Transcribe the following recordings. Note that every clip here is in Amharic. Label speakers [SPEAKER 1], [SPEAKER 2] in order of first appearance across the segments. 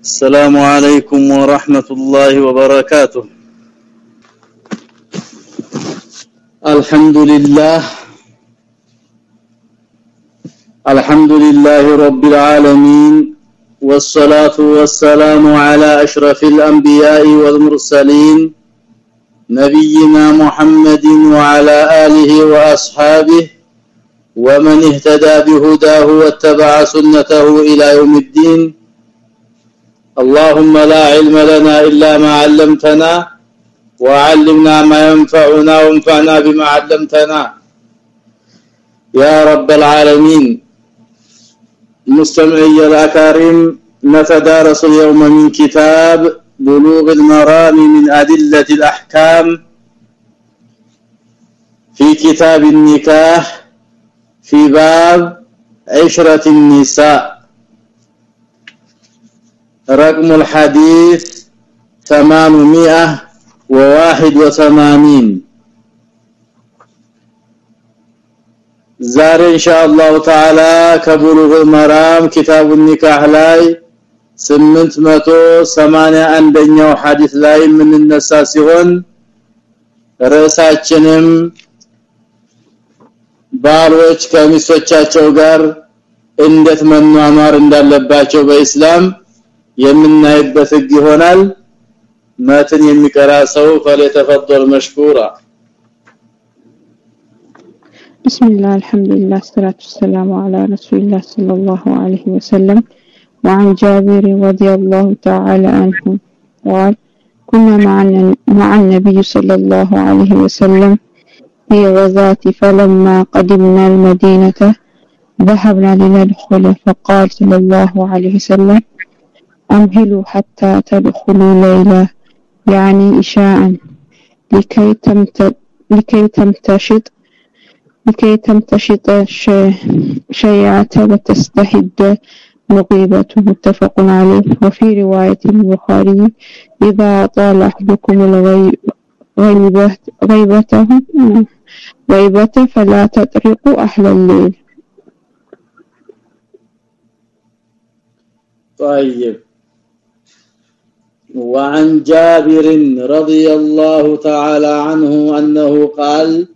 [SPEAKER 1] السلام عليكم ورحمة الله وبركاته. الحمد لله. الحمد لله رب العالمين. والصلاة والسلام على أشرف الأنبياء والمرسلين نبينا محمد وعلى آله وأصحابه ومن اهتدى بهداه واتبع سنته إلى يوم الدين. اللهم لا علم لنا إلا ما علمتنا وعلمنا ما ينفعنا وانفعنا بما علمتنا. يا رب العالمين مستمعي الأكارم نتدارس اليوم من كتاب بلوغ المرام من أدلة الأحكام في كتاب النكاح في باب عشرة النساء. رقم الحديث ثمانمائة وواحد وثمانين ዛሬ ኢንሻአላሁ ተዓላ ከብሉግ መራም ኪታቡ ኒካህ ላይ 881ኛው ሐዲስ ላይ የምንነሳ ሲሆን ርዕሳችንም ባሎች ከሚስቶቻቸው ጋር እንዴት መኗኗር እንዳለባቸው በእስላም የምናይበት ህግ ይሆናል ማትን የሚቀራ ሰው فليتفضل مشكورا
[SPEAKER 2] بسم الله الحمد لله الصلاة والسلام على رسول الله صلى الله عليه وسلم وعن جابر رضي الله تعالى عنه قال كنا مع مع النبي صلى الله عليه وسلم في غزاة فلما قدمنا المدينة ذهبنا لندخل فقال صلى الله عليه وسلم أمهلوا حتى تدخلوا ليلة يعني إشاء لكي تمت لكي تمتشط لكي تمتشط شيعة وتستحد مغيبة متفق عليه. وفي رواية البخاري إذا طال أحدكم الغيبة غيبته غيبة فلا تطرقوا أهل الليل.
[SPEAKER 1] طيب. وعن جابر رضي الله تعالى عنه أنه قال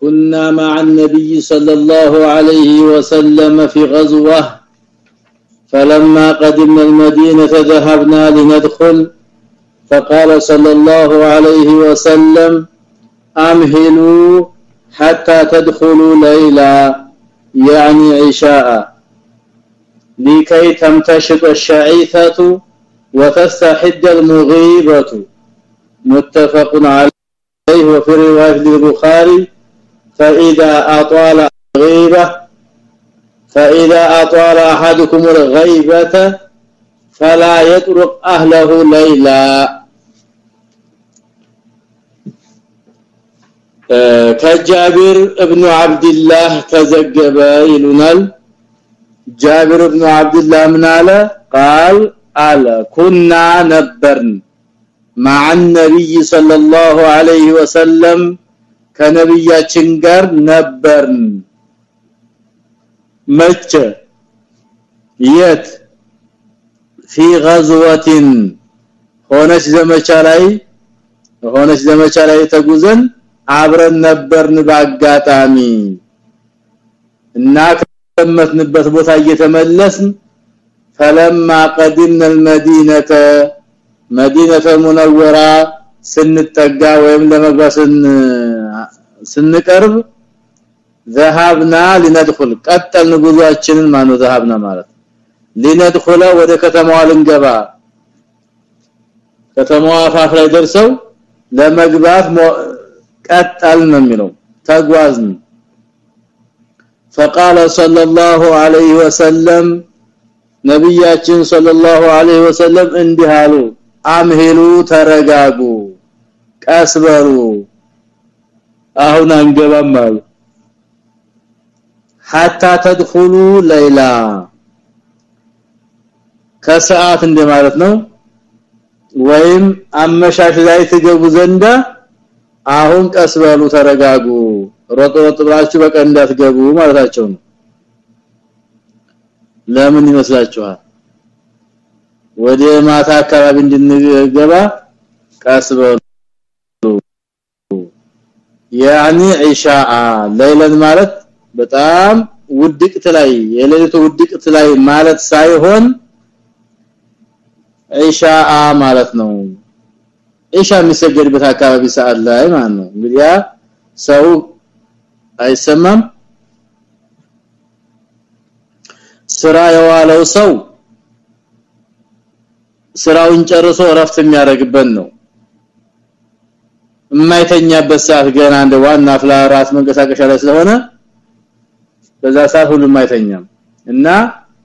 [SPEAKER 1] كنا مع النبي صلى الله عليه وسلم في غزوة فلما قدمنا المدينة ذهبنا لندخل فقال صلى الله عليه وسلم أمهلوا حتى تدخلوا ليلا يعني عشاء. لكي تمتشط الشعيثة وتستحد المغيبة. متفق عليه. وفي رواية البخاري فإذا أطال الغيبة فإذا أطال أحدكم الغيبة فلا يترك أهله ليلا. آه، كجابر ابن عبد الله كذب جابر ابن عبد الله من على قال አለ ኩና ነበርን مع النبي صلى الله عليه وسلم ከነብያችን ጋር ነበርን መቼ የት في غزوه ሆነች ዘመቻ ላይ ሆነች ዘመቻ ላይ ተጉዘን አብረን ነበርን ባጋጣሚ እና ከመትንበት ቦታ እየተመለስን فلما قدمنا المدينه مدينه المنوره ስንጠጋ ወይም ለመግባት ስንቀርብ ذهبنا لندخل ቀጠልን ጉዟችንን ማነው ذهبنا ማለት لندخل ወደ ከተማዋ ልንገባ ከተማዋ አፋፍ ላይ ደርሰው ለመግባት ቀጠል ነው የሚለው ተጓዝን فقال صلى الله عليه وسلم ነብያችን ሰለላሁ ዐለይሂ ወሰለም እንዲህ አሉ። አምሄሉ ተረጋጉ ቀስበሩ አሁን አንገባም አሉ። ሐታ ተድخሉ ለይላ። ከሰዓት እንደማለት ነው። ወይም አመሻሽ ላይ ትገቡ ዘንዳ አሁን ቀስበሉ ተረጋጉ። ሮጥ ሮጥ ብላችሁ በቀን እንዳትገቡ ማለታቸው ነው። ለምን ይመስላችኋል? ወደ ማታ አካባቢ እንድንገባ ቀስበሉ ያኒ ኢሻአ ለይለን ማለት በጣም ውድቅት ላይ የሌሊቱ ውድቅት ላይ ማለት ሳይሆን ኢሻአ ማለት ነው። ኢሻ የሚሰገድበት አካባቢ ሰዓት ላይ ማለት ነው። እንግዲህ ሰው አይሰማም ስራ የዋለው ሰው ስራውን ጨርሶ እረፍት የሚያደርግበት ነው። የማይተኛበት ሰዓት ገና እንደ ዋና አፍላ ራስ መንቀሳቀሻ ላይ ስለሆነ በዛ ሰዓት ሁሉም አይተኛም። እና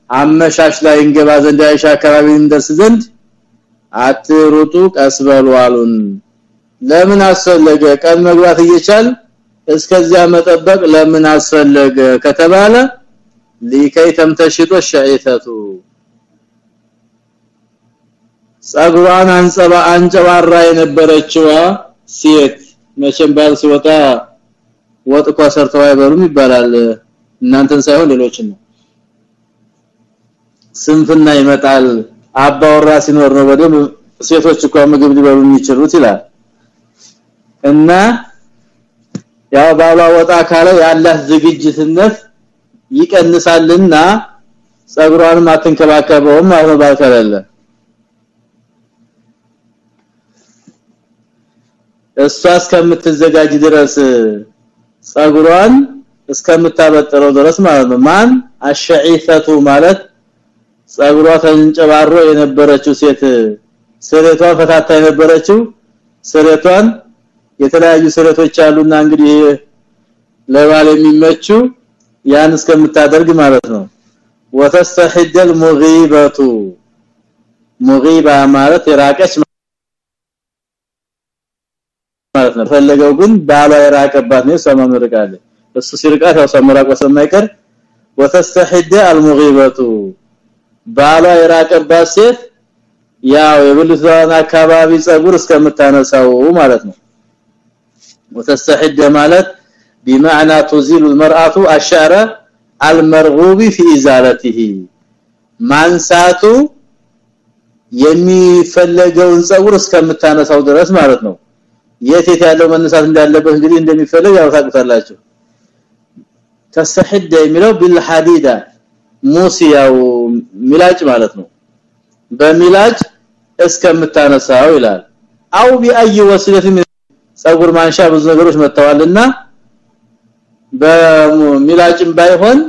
[SPEAKER 1] አመሻሽ ላይ እንገባ ዘንድ አይሻ አካባቢ እንደርስ ዘንድ አትሩጡ ቀስበሉ አሉን። ለምን አስፈለገ? ቀን መግባት እየቻል እስከዚያ መጠበቅ ለምን አስፈለገ ከተባለ ሊከይ ተምተሽጦ ሸይተቱ። ጸጉሯን አንጸባ አንጨባራ የነበረችዋ ሴት መቼም ባል ሲወጣ ወጥ እንኳን ሰርተው አይበሉም ይባላል። እናንተን ሳይሆን ሌሎችን ነው። ስንፍና ይመጣል። አባወራ ሲኖር ነው በደም ሴቶች እንኳን ምግብ ሊበሉ የሚችሉት ይላል። እና ያው ባሏ ወጣ ካለ ያላት ዝግጅትነት ይቀንሳልና ጸጉሯንም አትንከባከበውም ባልከለለ እሷ እስከምትዘጋጅ ድረስ ጸጉሯን እስከምታበጥረው ድረስ ማለት ነው። ማን? አሽዒፈቱ ማለት ጸጉሯ ተንጨባሮ የነበረችው ሴት ስሬቷ ፈታታ የነበረችው ስሬቷን የተለያዩ ስሬቶች አሉና እንግዲህ ለባል የሚመቹ ያን እስከምታደርግ ማለት ነው ወተስተሂድ المغيبه مغيبه ማለት የራቀች ማለት ነው ፈለገው ግን ባሏ የራቀባት ነው ሰማምርቃለ እሱ ሲርቃት ያው ሰምራቆ ስለማይቀር ወተስተሂድ المغيبه ባሏ የራቀባት ሴት ያው የብልቷን አካባቢ ጸጉር እስከምታነሳው ማለት ነው وتستحد ማለት بمعنى تزيل المرأة الشعر المرغوب في ازالته ማንሳቱ የሚፈለገውን ጸጉር እስከምታነሳው ድረስ ማለት ነው የት የት ያለው መነሳት እንዳለበት እንግዲህ እንደሚፈልግ ያው ታውቁታላችሁ ተስተህደ የሚለው بالحديده ሙሲያው ሚላጭ ማለት ነው በሚላጭ እስከምታነሳው ይላል አው ቢአይ ወሲለት ጸጉር ማንሻ ብዙ ነገሮች መተዋልና በሚላጭም ባይሆን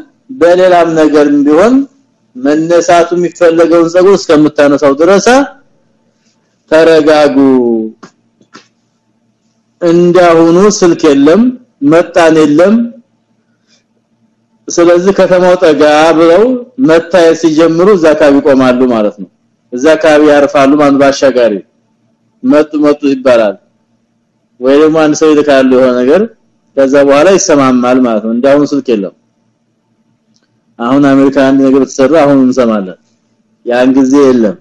[SPEAKER 1] በሌላም ነገር ቢሆን መነሳቱ የሚፈለገውን ጸጉር እስከምታነሳው ድረስ ተረጋጉ። እንዳሁኑ ስልክ የለም መጣን የለም። ስለዚህ ከተማው ጠጋ ብለው መታየት ሲጀምሩ እዛ አካባቢ ይቆማሉ ማለት ነው። እዛ አካባቢ ያርፋሉ ማን ባሻጋሪ። መጡ መጡ ይባላል። ወይ ደግሞ አንድ ሰው ይልካሉ የሆነ ነገር ከዛ በኋላ ይሰማማል ማለት ነው። እንዳሁን ስልክ የለም። አሁን አሜሪካ አንድ ነገር ተሰራ አሁን እንሰማለን። ያን ጊዜ የለም።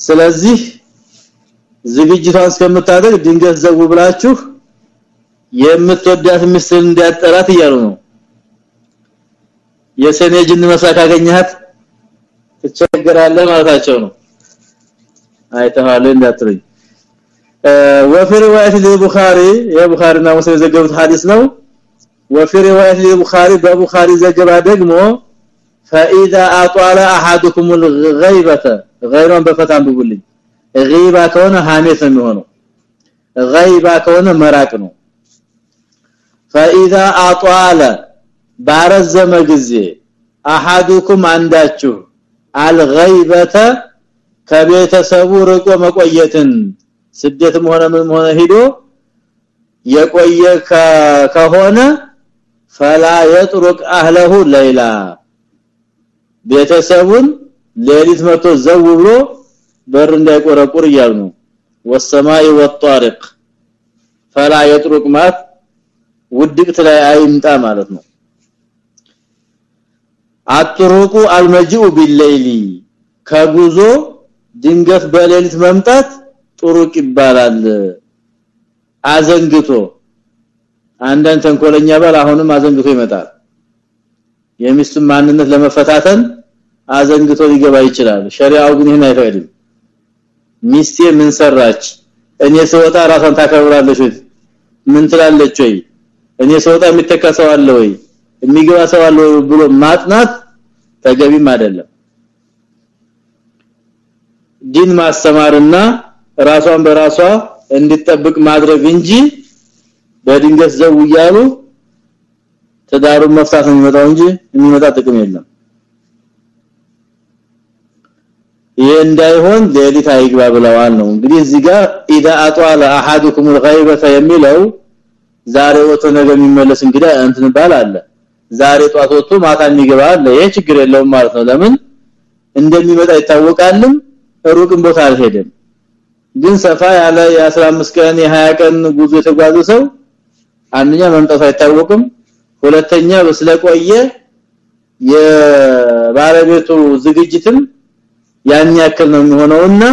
[SPEAKER 1] ስለዚህ ዝግጅቷን እስከምታደርግ ድንገት ዘው ብላችሁ የምትወዳት ምስል እንዲያጠራት እያሉ ነው። የሰኔ ጅን መሳካ ትቸገራለህ ማለታቸው ነው። አይተዋለ እንዳትረኝ وفي روايه البخاري يا بخارينا مسلم ዘገቡት ሐዲስ ነው وفي روايه البخاري በቡኻሪ ዘገባ ደግሞ فاذا اطال احدكم الغيبه غيرون በፈታም ብጉልኝ غيبه ከሆነ ሐሜት ነው የሚሆነው غيبه ከሆነ መራቅ ነው فاذا اطال ባረዘመ ጊዜ احدكم አንዳችሁ الغيبه ከቤተሰቡ ርቆ መቆየትን ስደትም ሆነ ምን ሆነ ሄዶ የቆየ ከሆነ فلا يترك اهله ليلا ቤተሰቡን ሌሊት መቶ ዘው ብሎ በር እንዳይቆረቁር እያሉ ነው والسماء والطارق فلا يترك ማት ውድቅት ላይ አይምጣ ማለት ነው አጥሩቁ አልመጂኡ ቢልሌሊ ከጉዞ ድንገት በሌሊት መምጣት ጥሩቅ ይባላል። አዘንግቶ አንዳንድ ተንኮለኛ ባል አሁንም አዘንግቶ ይመጣል። የሚስቱን ማንነት ለመፈታተን አዘንግቶ ሊገባ ይችላል። ሸሪዓው ግን ይሄን አይፈቅድም። ሚስቴ ምን ሰራች? እኔ ስወጣ ራሷን ታከብራለች ምን ትላለች ወይ? እኔ ስወጣ የሚተካሰው አለ ወይ? የሚገባ ሰው አለ ብሎ ማጥናት ተገቢም አይደለም። ዲን ማስተማርና ራሷን በራሷ እንድትጠብቅ ማድረግ እንጂ በድንገት ዘው እያሉ ትዳሩን መፍታት ነው የሚመጣው እንጂ የሚመጣ ጥቅም የለም ይሄ እንዳይሆን ሌሊት አይግባ ብለዋል ነው እንግዲህ እዚህ ጋር اذا اطال احدكم الغيبه የሚለው ዛሬ ወጥቶ ነገ የሚመለስ እንግዲህ እንትን ባል አለ ዛሬ ጧት ወጥቶ ማታ የሚገባ አለ ይሄ ችግር የለውም ማለት ነው ለምን እንደሚመጣ ይታወቃልም ሩቅም ቦታ አልሄደም ግን ሰፋ ያለ የ15 ቀን የ20 ቀን ጉዞ የተጓዘ ሰው አንደኛ መምጣቱ አይታወቅም ሁለተኛ በስለቆየ የባለቤቱ ዝግጅትም ያን ያክል ነው የሚሆነውና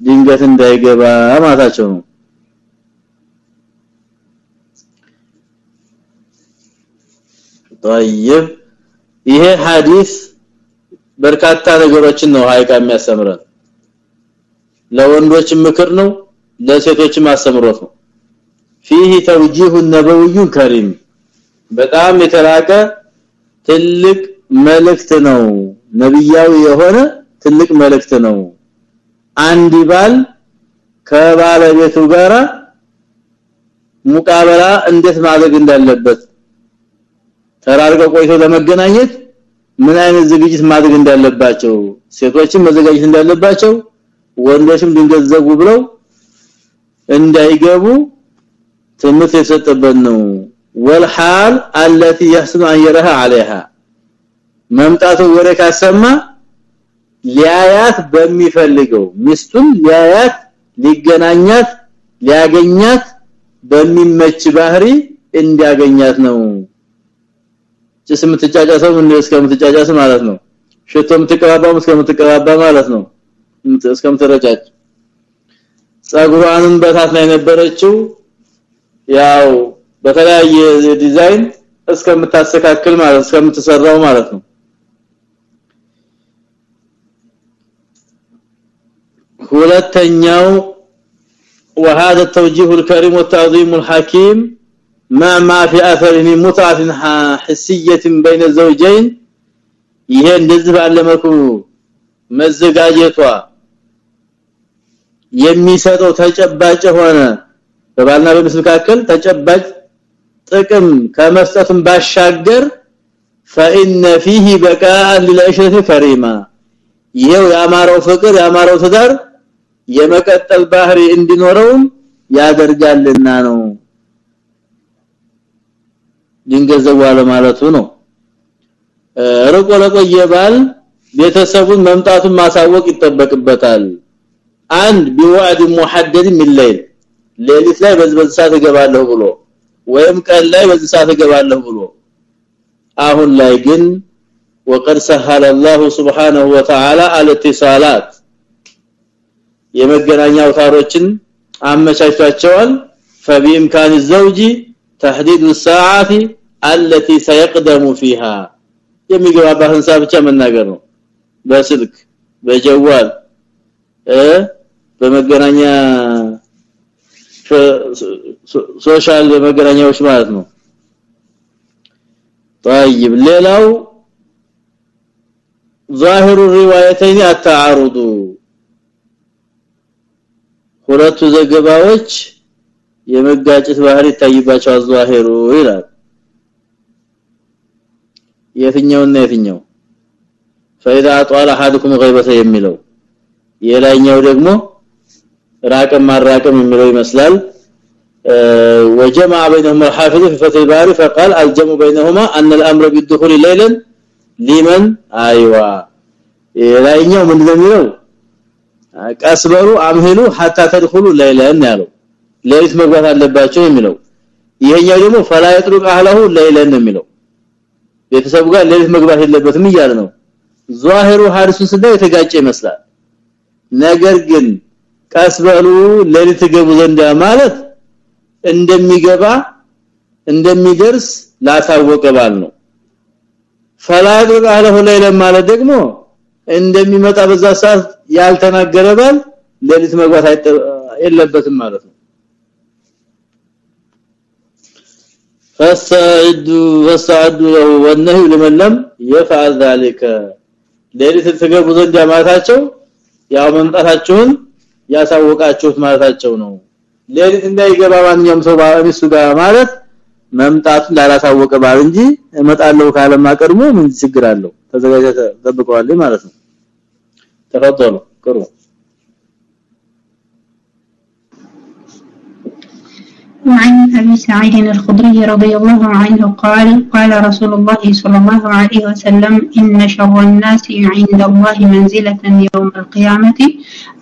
[SPEAKER 1] ድንገት እንዳይገባ ማታቸው ነው طيب ይሄ ሐዲስ በርካታ ነገሮችን ነው ሀይቃ የሚያስተምረን ለወንዶች ምክር ነው ለሴቶችም አስተምሮት ነው فيه توجيه النبوي كريم በጣም የተላቀ ትልቅ መልእክት ነው ነብያዊ የሆነ ትልቅ መልእክት ነው አንድ ባል ከባለቤቱ ጋራ ሙቃበላ እንዴት ማድረግ እንዳለበት ተራርቀው ቆይቶ ለመገናኘት ምን አይነት ዝግጅት ማድረግ እንዳለባቸው ሴቶችም መዘጋጀት እንዳለባቸው ወንዶችም ድንገት ዘጉ ብለው እንዳይገቡ ትምህርት የሰጠበት ነው والحال التي يحسن ان يراها عليها መምጣቱ ወሬ ካሰማ ሊያያት በሚፈልገው ሚስቱን ሊያያት ሊገናኛት ሊያገኛት በሚመች ባህሪ እንዲያገኛት ነው ጭስ የምትጫጫሰው ምን እስከምትጫጫስ ማለት ነው ሽቶ የምትቀባባው እስከምትቀባባ ማለት ነው እስከምትረጫጭ ጸጉሯንም በታት ላይ ነበረችው ያው በተለያየ ዲዛይን እስከምታስተካክል ማለት እስከምትሰራው ማለት ነው ሁለተኛው وهذا التوجيه الكريم والتعظيم الحكيم ما ما في اثر من متعه حسيه بين الزوجين ይሄ እንደዚህ ባለ መልኩ መዘጋጀቷ የሚሰጠው ተጨባጭ ሆነ በባልና በሚስት መካከል ተጨባጭ ጥቅም ከመስጠትም ባሻገር فإن فيه بقاء للعشرة كريمة ይሄው ያማረው ፍቅር ያማረው ትዳር የመቀጠል ባህሪ እንዲኖረውም ያደርጋልና ነው ድንገዘዋለ ማለቱ ነው ርቆ ለቆየ ባል ቤተሰቡን መምጣቱን ማሳወቅ ይጠበቅበታል አንድ ቢዋዕድ ሙሐደድ من الليل ሌሊት ላይ በዚህ ሰዓት እገባለሁ ብሎ ወይም ቀን ላይ በዚህ ሰዓት እገባለሁ ብሎ አሁን ላይ ግን وقد سهل الله سبحانه وتعالى الاتصالات የመገናኛ አውታሮችን አመቻችቷቸዋል فبامكان الزوج تحديد الساعات التي سيقدم فيها የሚገባባትን ሰዓት ብቻ መናገር ነው በስልክ በጀዋል እ በመገናኛ ሶሻል መገናኛዎች ማለት ነው طيب ሌላው ظاهر الروايتين التعارض ሁለቱ ዘገባዎች የመጋጨት ባህሪ ታይባቸው አዟሂሩ ይላል የትኛውና የትኛው فاذا اطال احدكم غيبه የሚለው የላይኛው ደግሞ ራቀም ማራቀም የሚለው ይመስላል وجمع بينهما الحافظ في فتح الباري فقال الجمع بينهما ان الامر بالدخول ليلا لمن ايوا የላይኛው ምንድነው የሚለው ቀስበሩ አምህሉ hatta تدخلوا ليلا ያለው ሌሊት መግባት አለባቸው የሚለው ይሄኛው ደግሞ ፈላ ይጥሩቅ አህለሁ ለይለን የሚለው ቤተሰቡ ጋር ሌሊት መግባት የለበትም እያለ ነው ዛሂሩ ሐዲሱ ስለ የተጋጨ ይመስላል ነገር ግን ቀስበሉ ሌሊት ገቡ ዘንዳ ማለት እንደሚገባ እንደሚደርስ ላታወቀ ባል ነው ፈላ ይጥሩቅ አህለሁ ለይለን ማለት ደግሞ እንደሚመጣ በዛ ሰዓት ያልተናገረ ባል ሌሊት መግባት የለበትም ማለት ነው فاستعدوا فاستعدوا له والنهي لمن لم يفعل ذلك ሌሊት ተገቡ ዘንድ ማለታቸው ያው መምጣታቸውን ያሳወቃችሁት ማለታቸው ነው። ሌሊት እንዳይገባ ማንኛውም ሰው ባለሚስቱ ጋር ማለት መምጣቱን ላላሳወቀ ባል እንጂ እመጣለሁ ካለማ ቀድሞ ምን ችግር አለው? ተዘጋጀ ተጠብቀዋል ማለት ነው። ተፈضሉ ቅሩ
[SPEAKER 3] وعن أبي سعيد الخدري رضي الله عنه قال قال رسول الله صلى الله عليه وسلم إن شر الناس عند الله منزلة يوم القيامة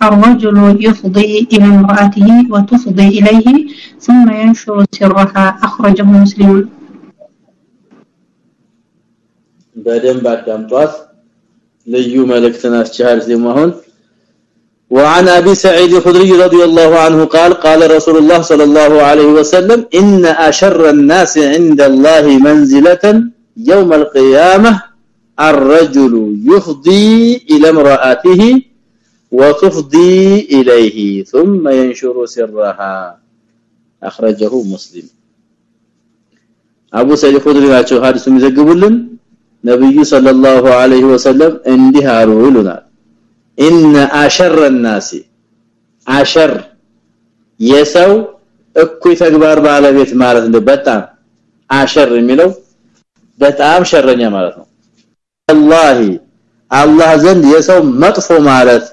[SPEAKER 3] الرجل يفضي إلى امرأته وتفضي إليه ثم ينشر سرها. أخرجه مسلم.
[SPEAKER 1] بعدين بعد أن ليو ملكتنا الشهر زي ما هون وعن ابي سعيد الخدري رضي الله عنه قال قال رسول الله صلى الله عليه وسلم ان اشر الناس عند الله منزله يوم القيامه الرجل يفضي الى امراته وتفضي اليه ثم ينشر سرها اخرجه مسلم ابو سعيد الخدري ናቸው ሐዲሱን ይዘግቡልን ነብዩ ሰለላሁ ዐለይሂ ወሰለም እንዲህ አሉ ይሉናል ኢነ አሸረ الناس አሸር የሰው እኩይ ተግባር ባለቤት ማለት ነው በጣም አሸር የሚለው በጣም ሸረኛ ማለት ነው አላህ አላህ ዘንድ የሰው መጥፎ ማለት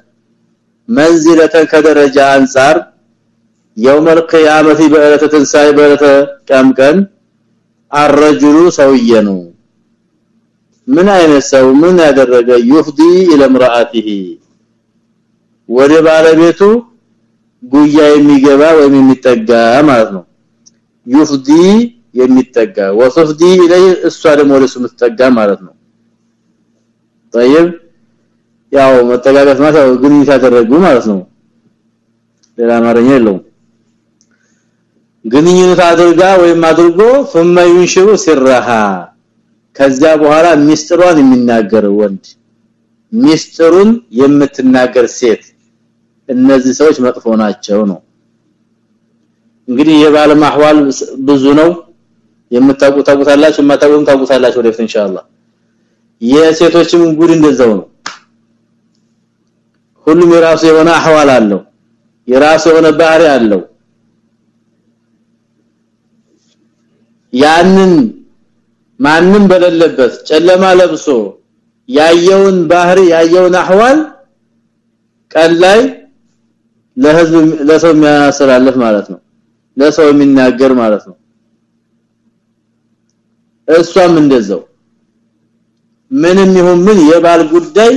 [SPEAKER 1] መንዚለተ ከደረጃ አንፃር يوم القيامه በዕለተ ትንሳኤ በዕለተ ቀምቀን አረጁሉ ሰውየ ነው ምን አይነት ሰው ምን ያደረገ ይፍዲ ኢለ ምራአቲሂ ወደ ባለቤቱ ጉያ የሚገባ ወይም የሚጠጋ ማለት ነው ይፍዲ የሚጠጋ ወፍዲ ኢለይ እሷ ደግሞ ወደ እሱ የምትጠጋ ማለት ነው طيب ያው መጠጋጋት ማለት ያው ግንኙነት ያደረጉ ማለት ነው ሌላ አማርኛ የለውም ግንኙነት አድርጋ ወይም አድርጎ ثم ينشر سرها ከዛ በኋላ ሚስጥሯን የሚናገር ወንድ ሚስጥሩን የምትናገር ሴት እነዚህ ሰዎች መጥፎ ናቸው ነው። እንግዲህ የባለ ማህዋል ብዙ ነው። የምታውቁ ታውቁታላችሁ የማታውቁም ታውቁታላችሁ ወደፊት ኢንሻአላህ። የሴቶችም ጉድ እንደዛው ነው። ሁሉም የራሱ የሆነ አህዋል አለው የራሱ የሆነ ባህሪ አለው። ያንን ማንም በሌለበት ጨለማ ለብሶ ያየውን ባህሪ ያየውን አህዋል ቀን ላይ ለህዝብ ለሰው የሚያስተላልፍ ማለት ነው። ለሰው የሚናገር ማለት ነው። እሷም እንደዛው። ምንም ይሁን ምን የባል ጉዳይ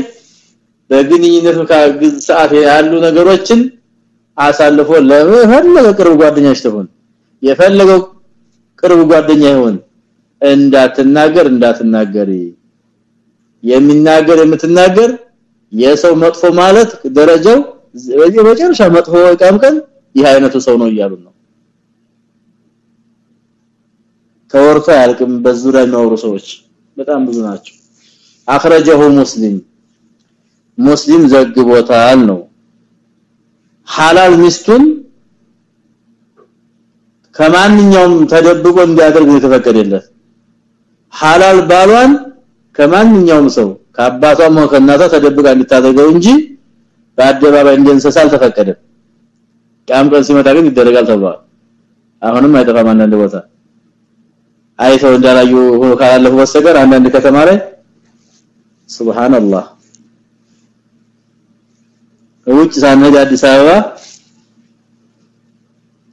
[SPEAKER 1] በግንኙነት ሰዓት ያሉ ነገሮችን አሳልፎ ለፈለገ ቅርብ ጓደኛሽ ተሆን የፈለገው ቅርብ ጓደኛ ይሆን እንዳትናገር እንዳትናገሪ። የሚናገር የምትናገር የሰው መጥፎ ማለት ደረጃው ስለዚህ መጨረሻ መጥፎ ቀምቀን ይህ አይነቱ ሰው ነው እያሉ ነው። ተወርቶ ያልቅም በዙሪያ የሚያወሩ ሰዎች በጣም ብዙ ናቸው። አخرجه ሙስሊም። ሙስሊም ዘግቦታል ነው። ሐላል ሚስቱን ከማንኛውም ተደብቆ እንዲያደርግ የተፈቀደለት። ሐላል ባሏን ከማንኛውም ሰው ከአባቷም ከእናቷ ተደብቃ እንድታደርገው እንጂ በአደባባይ እንድንሰሳ አልተፈቀደም። ቂያም ቀን ሲመጣ ግን ይደረጋል ተብሏል። አሁንም አይጠፋም አንዳንድ ቦታ። አይተው እንዳላዩ ሆኖ ካላለፉ በስተቀር አንዳንድ ከተማ ላይ ሱብሃንአላህ። ውጭ ሳንሄድ አዲስ አበባ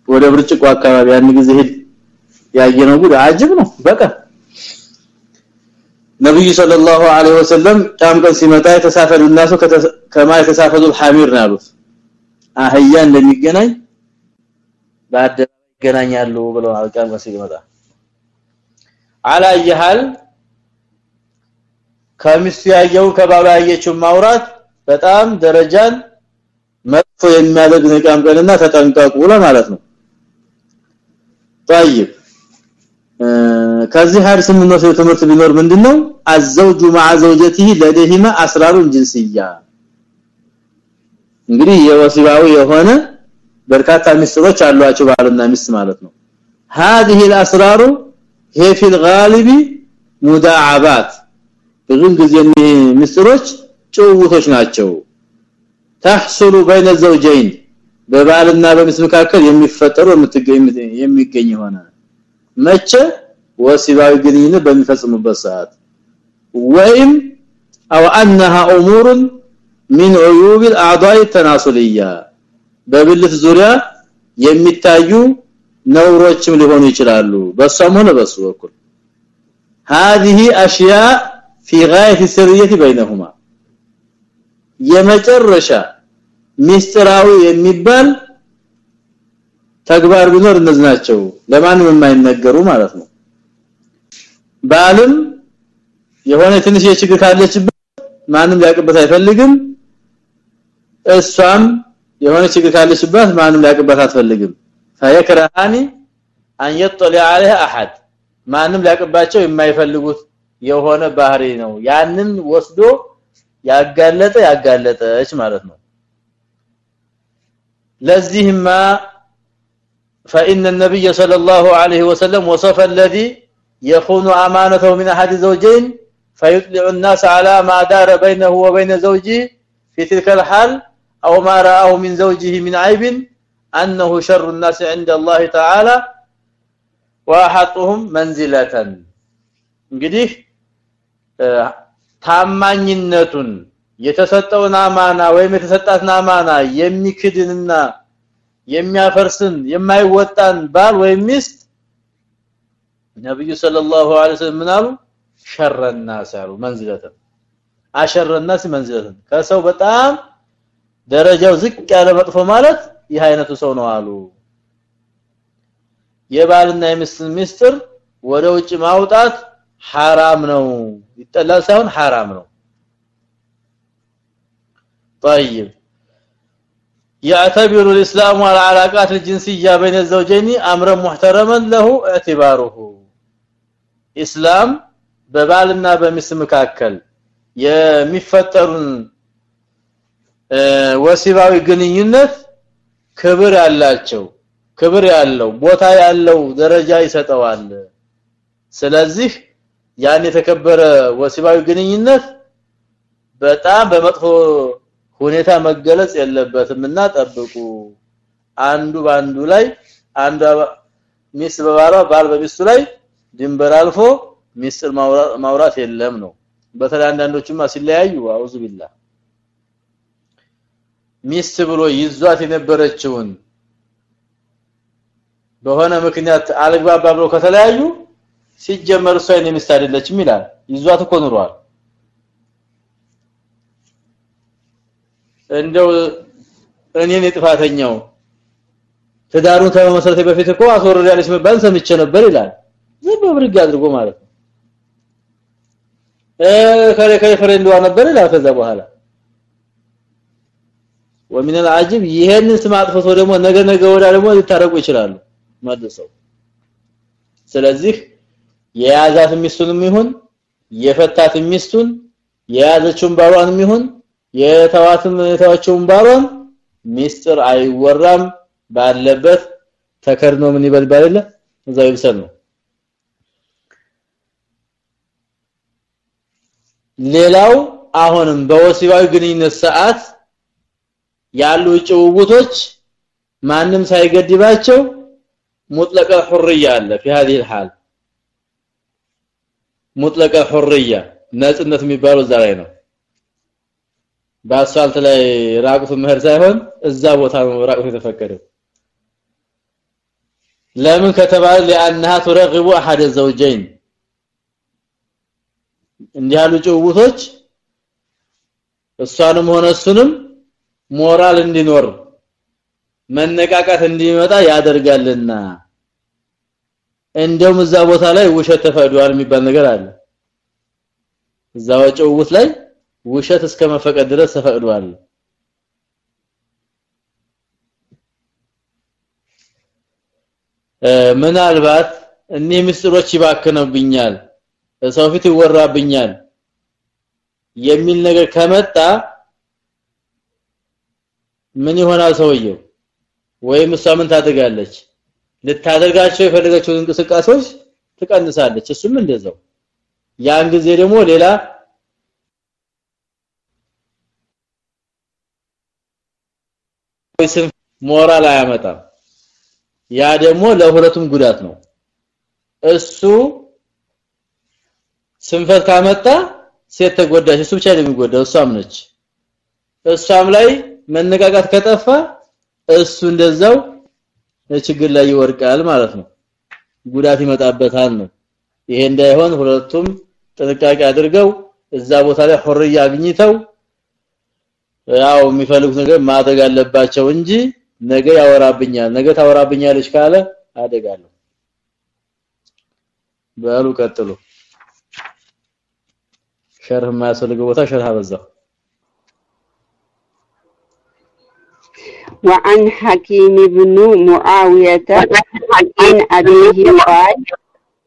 [SPEAKER 1] ወደ ብርጭቆ አካባቢ ያን ጊዜ ሄድ ያየነው ጉድ አጅብ ነው። በቃ ነብዩ ሰለላሁ ዐለይሂ ወሰለም ቂያም ቀን ሲመጣ የተሳፈሩ الناس ከማ የተሳፈዱ الحمير ነው ያሉት አህያ እንደሚገናኝ በአደባባይ ይገናኛሉ ብለው ቂያም ቀን ሲመጣ አላየሃል ከሚስቱ ያየው ከባባ ያየችው ማውራት በጣም ደረጃን መጥፎ የሚያደርግ ንቃም ቀንና ተጠንቀቁ ለማለት ነው طيب ከዚህ ሐዲስ የምንወስደው ትምህርት ቢኖር ምንድነው አዘውጁ مع زوجته لديهما اسرار جنسيه እንግዲህ የወሲባዊ የሆነ በርካታ ሚስጥሮች አሏቸው ባልና ሚስት ማለት ነው هذه الاسرار هي في الغالب مداعبات ብዙን ጊዜ ሚስጥሮች ጭውውቶች ናቸው تحصل بين الزوجين በባልና በሚስት መካከል የሚፈጠሩ የሚገኝ ሆነ መቼ ወሲባዊ ግንኙነት በሚፈጽሙበት ሰዓት ወይም او انها امور من عيوب الاعضاء التناسليه በብልት ዙሪያ የሚታዩ ነውሮችም ሊሆኑ ይችላሉ በሷም ሆነ በሱ በኩል هذه اشياء في غايه السريه بينهما የመጨረሻ ሚስጥራዊ የሚባል ተግባር ቢኖር እነዚህ ናቸው ለማንም የማይነገሩ ማለት ነው ባልም የሆነ ትንሽ የችግር ካለችበት ማንም ሊያቀበት አይፈልግም እሷም የሆነ ችግር ካለችበት ማንም ሊያቀበት አትፈልግም ፈየክራሃኒ አን يطلع عليها احد ማንም ሊያቀባቸው የማይፈልጉት የሆነ ባህሪ ነው ያንን ወስዶ ያጋለጠ ያጋለጠች ማለት ነው ለዚህማ فإن النبي صلى الله عليه وسلم وصف الذي يخون امانته من احد الزوجين فيطلع الناس على ما دار بينه وبين زوجه في تلك الحال او ما راه من زوجه من عيب انه شر الناس عند الله تعالى واحطهم منزله እንግዲህ ታማኝነቱን የተሰጠውን አማና ወይም የተሰጣትን አማና የሚክድንና የሚያፈርስን የማይወጣን ባል ወይም ሚስት ነብዩ ሰለላሁ ዐለይሂ ወሰለም ምናሉ ሸረና ሳሉ መንዝለተ አሸረና መንዝለተ ከሰው በጣም ደረጃው ዝቅ ያለ መጥፎ ማለት ይህ አይነቱ ሰው ነው አሉ የባልና የሚስት ሚስጥር ወደ ውጭ ማውጣት حرام ነው ይጠላል ሳይሆን حرام ነው طيب يعتبر الاسلام على العلاقات الجنسيه بين الزوجين امرا محترما له اعتباره اسلام በባልና በሚስት መካከል የሚፈጠሩን ወሲባዊ ግንኙነት ክብር ያላቸው ክብር ያለው ቦታ ያለው ደረጃ ይሰጠዋል ስለዚህ ያን የተከበረ ወሲባዊ ግንኙነት በጣም በመጥፎ ሁኔታ መገለጽ የለበትምና ጠብቁ። አንዱ ባንዱ ላይ አንዱ ሚስት በባሏ ባል በሚስቱ ላይ ድንበር አልፎ ሚስጥር ማውራት የለም ነው። በተለይ አንዳንዶችማ ሲለያዩ አውዙ ቢላ ሚስት ብሎ ይዟት የነበረችውን በሆነ ምክንያት አልግባባ ብሎ ከተለያዩ ሲጀመር እሷ የኔ ሚስት አይደለችም ይላል። ይዟት እኮ ኑሯል እንደው እኔን ጥፋተኛው ትዳሩን ከመሰረተ በፊት እኮ አስወርድ ያለች መባል ሰምቼ ነበር ይላል ዝም ብርግ አድርጎ ማለት ነው እ ከሬ ከሬ ፍሬንዷ ነበር ይላል ከዛ በኋላ ወሚን العجب ይሄንን ስም አጥፍቶ ደግሞ ነገ ነገ ወዳ ደግሞ ሊታረቁ ይችላሉ መልሰው ስለዚህ የያዛት ሚስቱንም ይሁን የፈታት ሚስቱን የያዘችውን ባሏንም ይሁን የተዋትም የተዋቸውን ባሏን ሚስጥር አይወራም ባለበት ተከርኖ ምን ይበል ባለ እዛው ይብሰል ነው ሌላው አሁንም በወሲባዊ ግንኙነት ሰዓት ያሉ ጭውውቶች ማንም ሳይገድባቸው ሙጥለቀ ሑርያ አለ في هذه الحال ሙጥለቀ ሑርያ ነጽነት የሚባለው እዛ ላይ ነው በአስፋልት ላይ ራቁት መሄድ ሳይሆን እዛ ቦታ ነው ራቁት የተፈቀደው ለምን ከተባለ لانها ترغب احد الزوجين እንዲህ ያሉ ጭውውቶች እሷንም ሆነ እሱንም ሞራል እንዲኖር መነቃቃት እንዲመጣ ያደርጋልና እንደውም እዛ ቦታ ላይ ውሸት ተፈቅዷል የሚባል ነገር አለ እዛው ጭውውት ላይ ውሸት እስከ መፈቀድ ድረስ ተፈቅዷል። ምናልባት እኒህ ምስጥሮች ይባክነውብኛል ሰው ፊት ይወራብኛል የሚል ነገር ከመጣ ምን ይሆናል ሰውየው? ወይም እሷ ምን ታደርጋለች? ልታደርጋቸው የፈለገችውን እንቅስቃሴዎች ትቀንሳለች። እሱም እንደዛው። ያን ጊዜ ደግሞ ሌላ ወይስም ሞራል አያመጣም? ያ ደግሞ ለሁለቱም ጉዳት ነው። እሱ ስንፈት ካመጣ ሴት ተጎዳች እሱ ብቻ የሚጎዳው እሷም ነች። እሷም ላይ መነጋጋት ከጠፋ እሱ እንደዛው ችግር ላይ ይወርቃል ማለት ነው። ጉዳት ይመጣበታል ነው። ይሄ እንዳይሆን ሁለቱም ጥንቃቄ አድርገው እዛ ቦታ ላይ ሆርያ አግኝተው ያው የሚፈልጉት ነገር ማድረግ አለባቸው እንጂ ነገ ያወራብኛል ነገ ታወራብኛለች ካለ አደጋለሁ በሉ ቀጥሉ ሸርህ ማያስፈልገው ቦታ ሸርህ አበዛው
[SPEAKER 4] وعن حكيم بن معاوية عن أبيه قال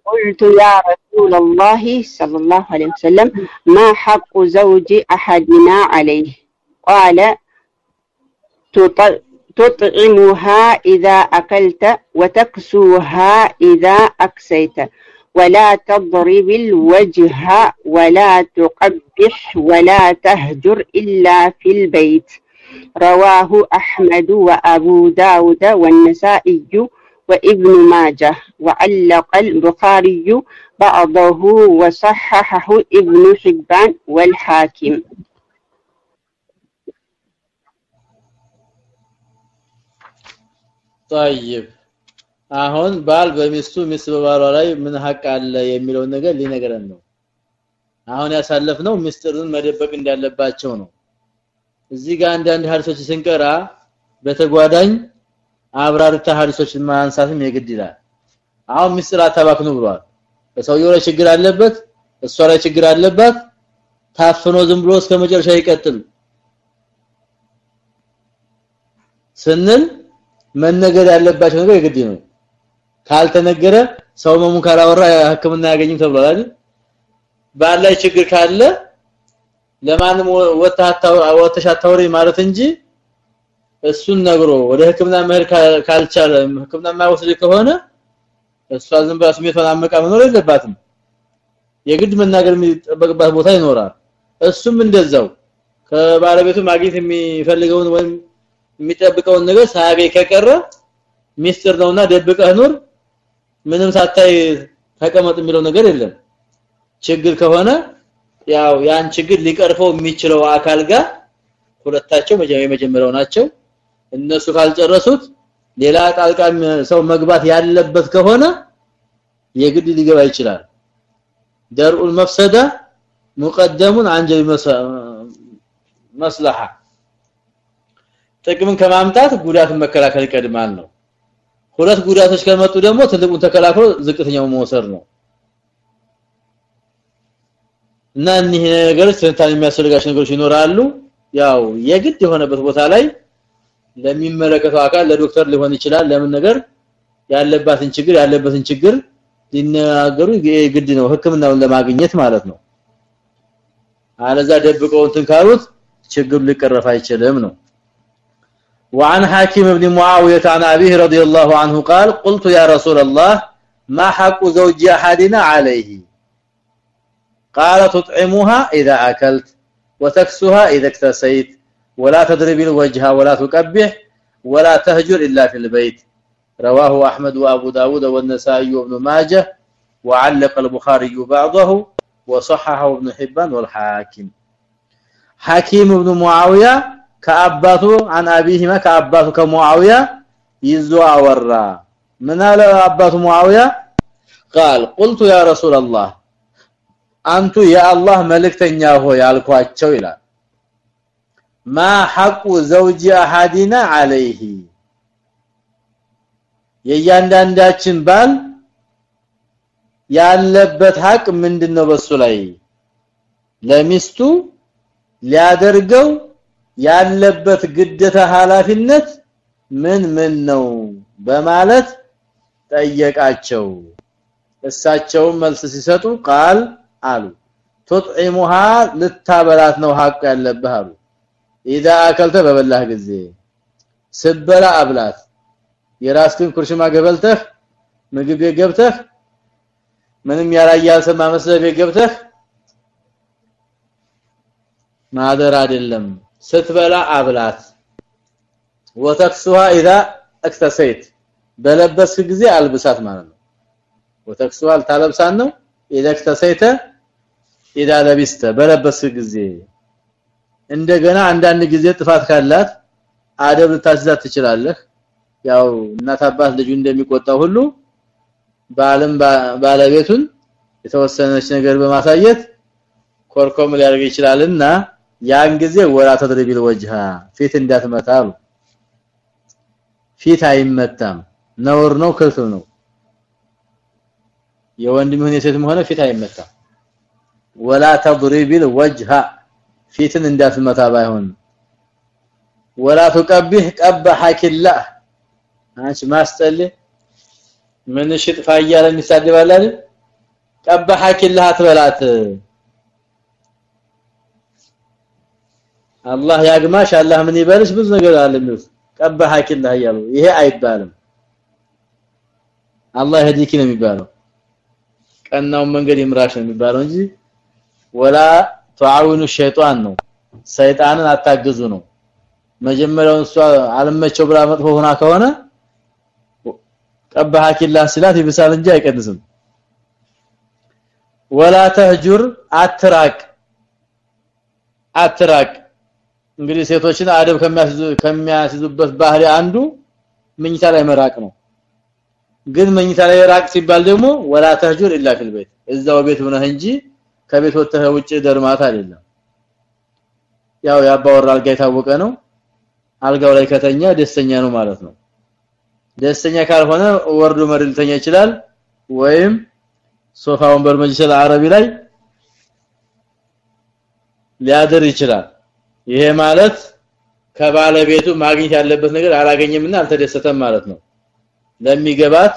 [SPEAKER 4] قلت يا رسول الله صلى الله عليه وسلم ما حق زوج أحدنا عليه قال تطعمها إذا أكلت وتكسوها إذا أكسيت. ولا تضرب الوجه ولا تقبح ولا تهجر إلا في البيت. رواه أحمد وأبو داود والنسائي وابن ماجه. وعلق البخاري بعضه وصححه ابن حبان والحاكم.
[SPEAKER 1] طيب አሁን ባል በሚስቱ ሚስት በባሏ ላይ ምን ሀቅ አለ የሚለው ነገር ሊነገረን ነው አሁን ያሳለፍነው ሚስጥርን መደበቅ እንዳለባቸው ነው እዚህ ጋር አንዳንድ ሐዲሶች ስንቀራ በተጓዳኝ አብራርታ ሐዲሶችን ማንሳትም የግድ ይላል አሁን ሚስጥር አታባክኑ ብሏል በሰውየው ላይ ችግር አለበት እሷ ላይ ችግር አለባት ታፍኖ ዝም ብሎ እስከ መጨረሻ ይቀጥል ስንል መነገር ያለባቸው ነገር የግድ ነው። ካልተነገረ ሰው መሙን ካላወራ ህክምና ያገኝም ተብሏል አይደል? ባላይ ችግር ካለ ለማንም ወተሻታውሪ ማለት እንጂ እሱን ነግሮ ወደ ህክምና መሄድ ካልቻለ ህክምና ማይወስድ ከሆነ እሷ ዝም ብላ ስሜቷን አመቃ መኖር የለባትም። የግድ መናገር የሚጠበቅባት ቦታ ይኖራል። እሱም እንደዛው። ከባለቤቱ ማግኘት የሚፈልገውን ወይም የሚጠብቀውን ነገር ሳያገኝ ከቀረ ሚስጥር ነውና ደብቀህ ኑር። ምንም ሳታይ ተቀመጥ የሚለው ነገር የለም። ችግር ከሆነ ያው ያን ችግር ሊቀርፈው የሚችለው አካል ጋር ሁለታቸው የመጀመሪያው ናቸው። እነሱ ካልጨረሱት ሌላ ጣልቃ ሰው መግባት ያለበት ከሆነ የግድ ሊገባ ይችላል። ደርኡል መፍሰዳ ሙቀደሙን አንጀል መስለሃ ጥቅምን ከማምጣት ጉዳትን መከላከል ይቀድማል ነው። ሁለት ጉዳቶች ከመጡ ደግሞ ትልቁን ተከላክሎ ዝቅተኛው መውሰድ ነው። እና እኒህ ነገር ስንታን የሚያስፈልጋቸው ነገሮች ይኖራሉ። ያው የግድ የሆነበት ቦታ ላይ ለሚመለከተው አካል ለዶክተር ሊሆን ይችላል። ለምን ነገር ያለባትን ችግር ያለበትን ችግር ሊናገሩ ግድ ነው። ህክምናውን ለማግኘት ማለት ነው። አለዛ ደብቀው እንትን ካሉት ችግሩ ሊቀረፍ አይችልም ነው وعن حاكم بن معاوية عن أبيه رضي الله عنه قال قلت يا رسول الله ما حق زوج أحدنا عليه؟ قال تطعمها إذا أكلت وتكسها إذا اكتسيت ولا تضرب الوجه ولا تكبح ولا تهجر إلا في البيت. رواه أحمد وأبو داود والنسائي وابن ماجه وعلق البخاري بعضه وصححه ابن حبان والحاكم. حكيم بن معاوية ከአባቱ عن ابيهما ከአባቱ ከሙአዊያ ይዘዋወራ ምን አለ አባቱ ሙአዊያ قال قلت يا رسول الله አንቱ የአላህ መልእክተኛ ሆይ አልኳቸው ይላል ما حق زوج احدنا عليه የእያንዳንዳችን ባል ያለበት ሀቅ ምንድነው በሱ ላይ ለሚስቱ ሊያደርገው ያለበት ግዴታ እሳቸው መልስ ሲሰጡ ቃል አሉ ቱጥዒሙሃ ልታበላት ነው ሐቅ ያለብህ አሉ اذا አከልተ በበላህ ጊዜ ስበላ አብላት የራስክን ኩርሽማ ገበልተህ ምግብ ገብተህ ምንም ያላያል ሰማ መስለህ ገብተህ ማደር አይደለም ስትበላ አብላት ወተክሱሃ اذا اكتسيت በለበስክ ጊዜ አልብሳት ማለት ነው ወተክሱሃ ታለብሳን ነው اذا اكتسيت اذا لبست በለበስክ ጊዜ እንደገና አንዳንድ ጊዜ ጥፋት ካላት አደብ ልታስዛት ትችላለህ ያው እናት አባት ልጁ እንደሚቆጣው ሁሉ ባለም ባለቤቱን የተወሰነች ነገር በማሳየት ኮርኮም ሊያደርግ ይችላልና ያን ጊዜ ወላ ተድሪቢል ወጅሃ ፊት እንዳትመታሉ ፊት አይመታም። ነውር ነው ክልክል ነው። የወንድም ሆነ የሴትም ሆነ ፊት አይመታም። ወላ ተድሪቢል ወጅሃ ፊትን እንዳትመታ ባይሆን። ወላ ተቀብህ ቀባሐኪላ አንቺ ማስጠል ምን ሽጥፋ እያለ ይሳደባል አይደል? ቀባሐኪላ አትበላት። አላህ ያግማሽ አላህ ምን ይበልሽ? ብዙ ነገር አለ የሚሉት። ቀባሃኪላህ ይሄ አይባልም። አላህ ይህዲኪ ነው የሚባለው። ቀናው መንገድ ይምራሽ ነው የሚባለው እንጂ ወላ ተዓውኑ ሸይጣን ነው። ሰይጣንን አታግዙ ነው። መጀመሪያውን እሷ አልመቸው ብላ መጥፎ ሆና ከሆነ ቀባሃኪላህ ስላት ይብሳል እንጂ አይቀንስም። ወላ ተህጁር አትራቅ አትራቅ። እንግዲህ ሴቶችን አደብ ከሚያስይዙበት ባህሪ አንዱ መኝታ ላይ መራቅ ነው። ግን መኝታ ላይ ራቅ ሲባል ደግሞ ወላ ተህጁር ኢላ ፊል ቤት እዛው ቤት ሆነህ እንጂ ከቤት ወጥተህ ውጪ ደርማት አይደለም። ያው ያባወራ አልጋ የታወቀ ነው። አልጋው ላይ ከተኛ ደስተኛ ነው ማለት ነው። ደስተኛ ካልሆነ ወርዶ መርልተኛ ይችላል። ወይም ሶፋ ወንበር መጅልስ አረቢ ላይ ሊያድር ይችላል ይሄ ማለት ከባለቤቱ ማግኘት ያለበት ነገር አላገኘምና አልተደሰተም ማለት ነው። ለሚገባት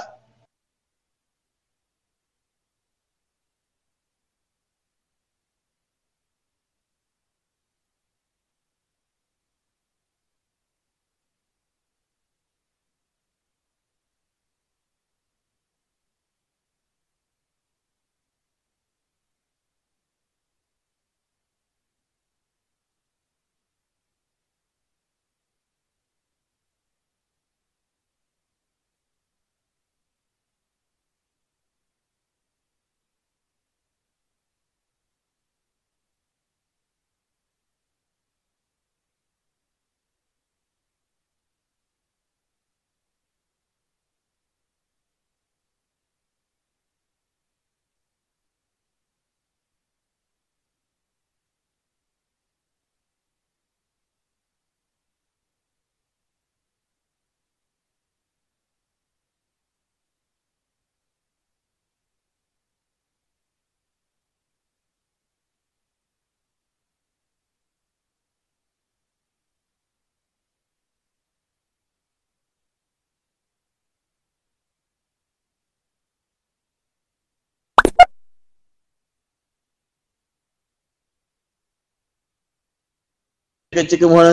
[SPEAKER 1] ጭቅጭቅም ሆነ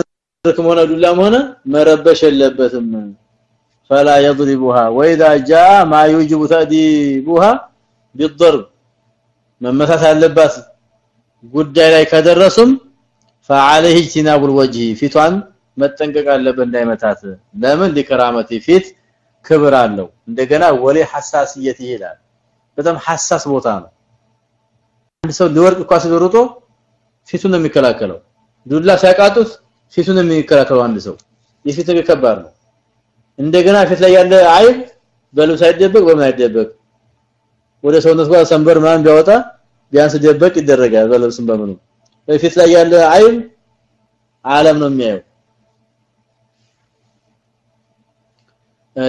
[SPEAKER 1] ርክም ሆነ ዱላም ሆነ መረበሽ የለበትም فلا يضربها واذا جاء ما يوجب تاديبها بالضرب መመታት አለባት ጉዳይ ላይ ከደረሱም فعليه اجتناب الوجه ፊቷን መጠንቀቅ አለበት እንዳይመታት ለምን ሊከራመቲ ፊት ክብር አለው እንደገና ወሌ ሐሳስየት ይላል በጣም ሐሳስ ቦታ ነው አንድ ሰው ሊወርቅ ኳስ ቢሮጦ ፊቱን ነው የሚከላከለው ዱላ ሲያቃጡት ፊቱን የሚከራከረው አንድ ሰው። የፊት ነገር ከባድ ነው። እንደገና ፊት ላይ ያለ አይብ በልብስ አይደበቅ በምን አይደበቅ ወደ ሰውነት ጋር ሰንበር ማን ቢያወጣ ቢያንስ ደበቅ ይደረጋል። በልብስም በምኑ በፊት ላይ ያለ አይብ ዓለም ነው የሚያየው።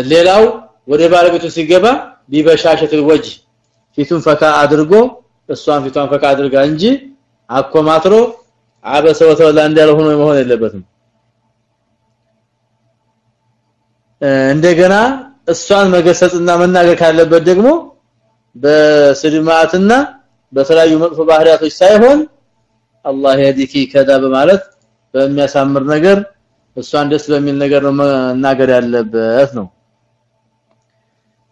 [SPEAKER 1] ሌላው ወደ ባለቤቱ ሲገባ ቢበሻሸት ወጅ ፊቱን ፈካ አድርጎ እሷን ፊቷን ፈካ አድርጋ እንጂ አኮማትሮ አበሰ ወተወላ እንዳለ ሆኖ መሆን የለበትም። እንደገና እሷን መገሰጽና መናገር ካለበት ደግሞ በስድማትና በተለያዩ መጥፎ ባህሪያቶች ሳይሆን አላህ የዲኪ ከዳ በማለት በሚያሳምር ነገር እሷን ደስ በሚል ነገር ነው መናገር ያለበት ነው።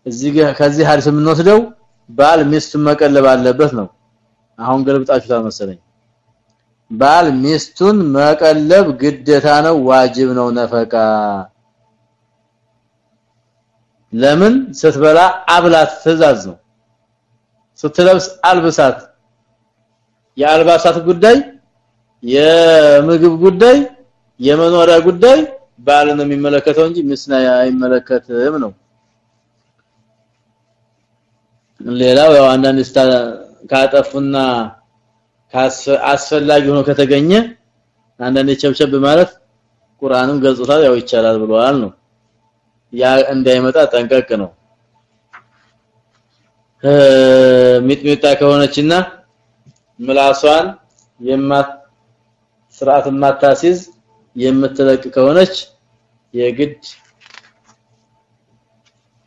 [SPEAKER 1] እዚህ ከዚህ ሐዲስ የምንወስደው ባል ሚስቱን መቀለብ አለበት ነው። አሁን ገልብጣችሁታል መሰለኝ ባል ሚስቱን መቀለብ ግዴታ ነው ዋጅብ ነው ነፈቃ። ለምን? ስትበላ አብላት ትእዛዝ ነው። ስትለብስ አልብሳት። የአልባሳት ጉዳይ የምግብ ጉዳይ የመኖሪያ ጉዳይ ባልን የሚመለከተው እንጂ ሚስትን አይመለከትም ነው። ሌላው ያው አንዳንድ ካጠፉና አስፈላጊ ሆኖ ከተገኘ አንዳንድ ቸብቸብ ማለት ቁርአንም ገልጾታል ያው ይቻላል ብለዋል ነው። ያ እንዳይመጣ ጠንቀቅ ነው። ሚጥሚጣ ከሆነችና ምላሷን የማት ስርዓት ማታሲዝ የምትለቅ ከሆነች የግድ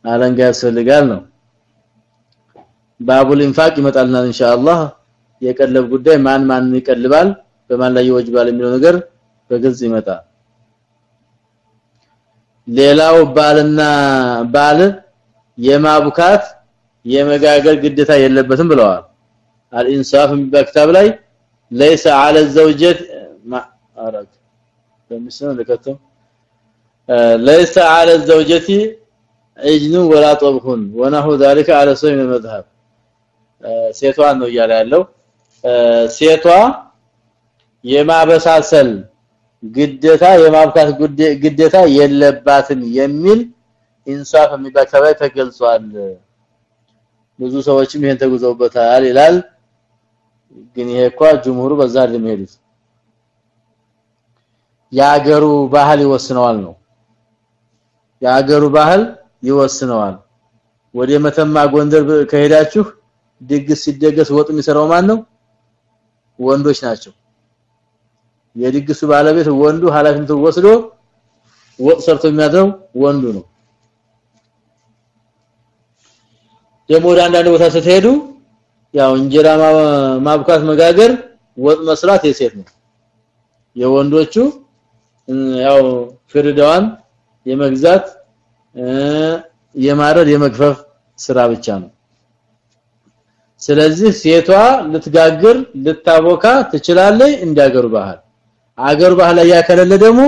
[SPEAKER 1] አለንጋ ያስፈልጋል ነው። ባቡል ኢንፋቅ ይመጣልና ኢንሻአላህ የቀለብ ጉዳይ ማን ማን ይቀልባል በማን ላይ ይወጅባል የሚለው ነገር በግልጽ ይመጣል ሌላው ባልና ባል የማቡካት የመጋገር ግዴታ የለበትም ብለዋል አልኢንሳፍ በክታብ ላይ ليس على الزوجة ما اراد በሚስነው ለከተው ليس على الزوجة عجن ولا طبخ ونحو ذلك على سبيل المذهب ሴቷ ነው እያለ ያለው ሴቷ የማበሳሰል ግዴታ የማብካት ግዴታ የለባትም የሚል ኢንሳፍ የሚባል ከላይ ተገልጿል። ብዙ ሰዎችም ይሄን ተጉዘውበታል ይላል። ግን ይሄ እንኳ ጅምሁሩ በዛ ለሚሄዱት ያገሩ ባህል ይወስነዋል ነው። ያገሩ ባህል ይወስነዋል። ወደ መተማ ጎንደር ከሄዳችሁ ድግስ ሲደገስ ወጥ የሚሰራው ማን ነው ወንዶች ናቸው። የድግሱ ባለቤት ወንዱ ኃላፊነቱን ወስዶ ወጥ ሰርቶ የሚያድረው ወንዱ ነው። ደግሞ ወደ አንዳንድ ቦታ ስትሄዱ ያው እንጀራ ማብካት መጋገር ወጥ መስራት የሴት ነው። የወንዶቹ ያው ፍርዳዋን የመግዛት የማረድ የመግፈፍ ስራ ብቻ ነው ስለዚህ ሴቷ ልትጋግር ልታቦካ ትችላለች እንዲያገሩ ባህል። አገሩ ባህል ያከለለ ደግሞ